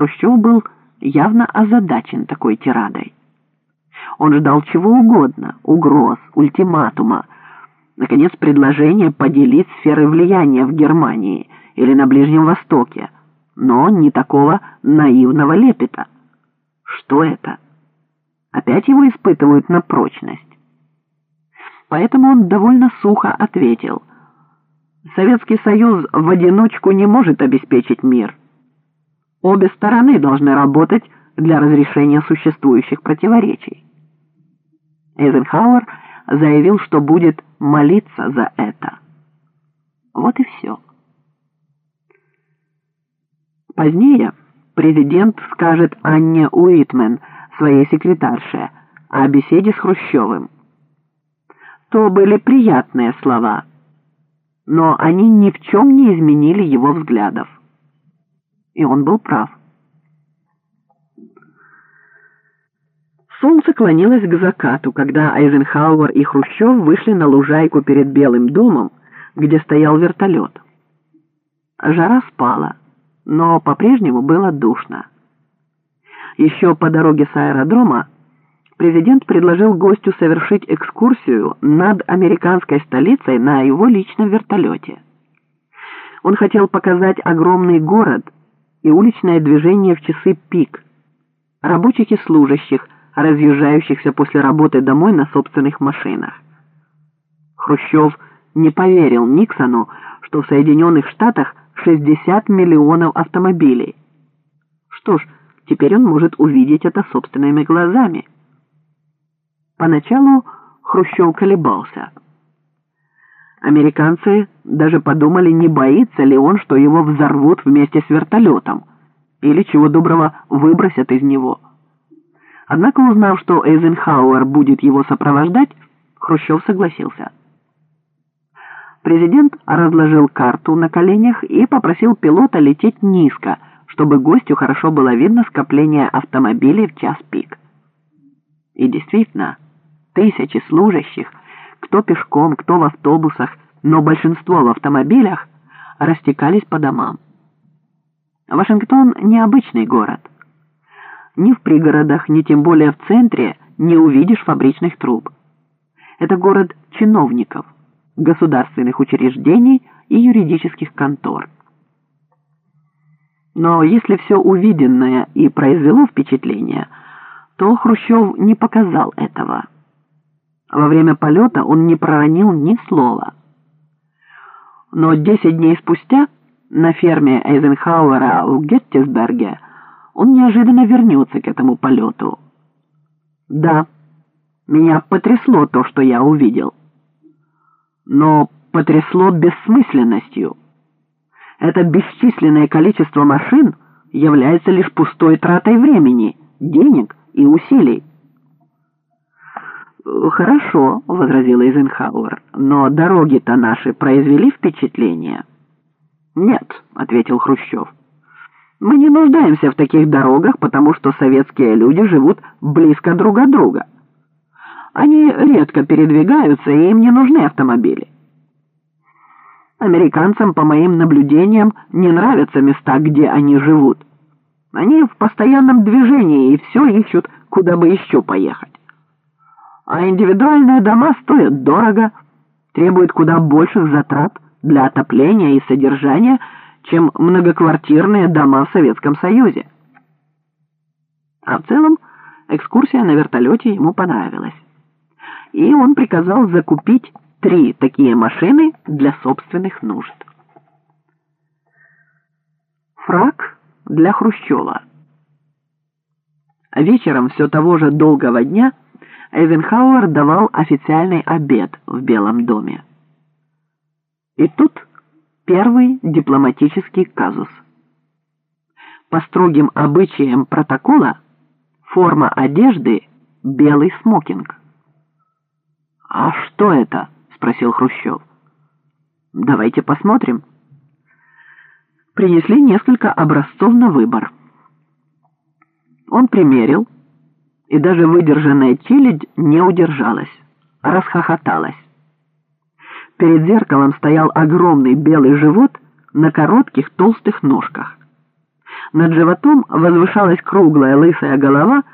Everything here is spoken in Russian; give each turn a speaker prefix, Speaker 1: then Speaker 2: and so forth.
Speaker 1: Хрущев был явно озадачен такой тирадой. Он ждал чего угодно, угроз, ультиматума, наконец, предложение поделить сферы влияния в Германии или на Ближнем Востоке, но не такого наивного лепета. Что это? Опять его испытывают на прочность. Поэтому он довольно сухо ответил. Советский Союз в одиночку не может обеспечить мир. Обе стороны должны работать для разрешения существующих противоречий. Эйзенхауэр заявил, что будет молиться за это. Вот и все. Позднее президент скажет Анне Уитмен, своей секретарше, о беседе с Хрущевым. То были приятные слова, но они ни в чем не изменили его взглядов. И он был прав. Солнце клонилось к закату, когда Айзенхауэр и Хрущев вышли на лужайку перед Белым домом, где стоял вертолет. Жара спала, но по-прежнему было душно. Еще по дороге с аэродрома президент предложил гостю совершить экскурсию над американской столицей на его личном вертолете. Он хотел показать огромный город и уличное движение в часы пик, рабочих и служащих – разъезжающихся после работы домой на собственных машинах. Хрущев не поверил Никсону, что в Соединенных Штатах 60 миллионов автомобилей. Что ж, теперь он может увидеть это собственными глазами. Поначалу Хрущев колебался. Американцы даже подумали, не боится ли он, что его взорвут вместе с вертолетом, или чего доброго выбросят из него. Однако, узнав, что Эйзенхауэр будет его сопровождать, Хрущев согласился. Президент разложил карту на коленях и попросил пилота лететь низко, чтобы гостю хорошо было видно скопление автомобилей в час пик. И действительно, тысячи служащих, кто пешком, кто в автобусах, но большинство в автомобилях, растекались по домам. Вашингтон – необычный город – ни в пригородах, ни тем более в центре не увидишь фабричных труб. Это город чиновников, государственных учреждений и юридических контор. Но если все увиденное и произвело впечатление, то Хрущев не показал этого. Во время полета он не проронил ни слова. Но 10 дней спустя на ферме Эйзенхауэра в Геттисберге он неожиданно вернется к этому полету. Да, меня потрясло то, что я увидел. Но потрясло бессмысленностью. Это бесчисленное количество машин является лишь пустой тратой времени, денег и усилий. «Хорошо», — возразил Эйзенхауэр, — «но дороги-то наши произвели впечатление?» «Нет», — ответил Хрущев. Мы не нуждаемся в таких дорогах, потому что советские люди живут близко друг от друга. Они редко передвигаются, и им не нужны автомобили. Американцам, по моим наблюдениям, не нравятся места, где они живут. Они в постоянном движении и все ищут, куда бы еще поехать. А индивидуальные дома стоят дорого, требуют куда больших затрат для отопления и содержания, чем многоквартирные дома в Советском Союзе. А в целом экскурсия на вертолете ему понравилась. И он приказал закупить три такие машины для собственных нужд. Фраг для Хрущева. Вечером все того же долгого дня Эйзенхауэр давал официальный обед в Белом доме. И тут Первый дипломатический казус. По строгим обычаям протокола форма одежды – белый смокинг. «А что это?» – спросил Хрущев. «Давайте посмотрим». Принесли несколько образцов на выбор. Он примерил, и даже выдержанная челядь не удержалась, расхохоталась. Перед зеркалом стоял огромный белый живот на коротких толстых ножках. Над животом возвышалась круглая лысая голова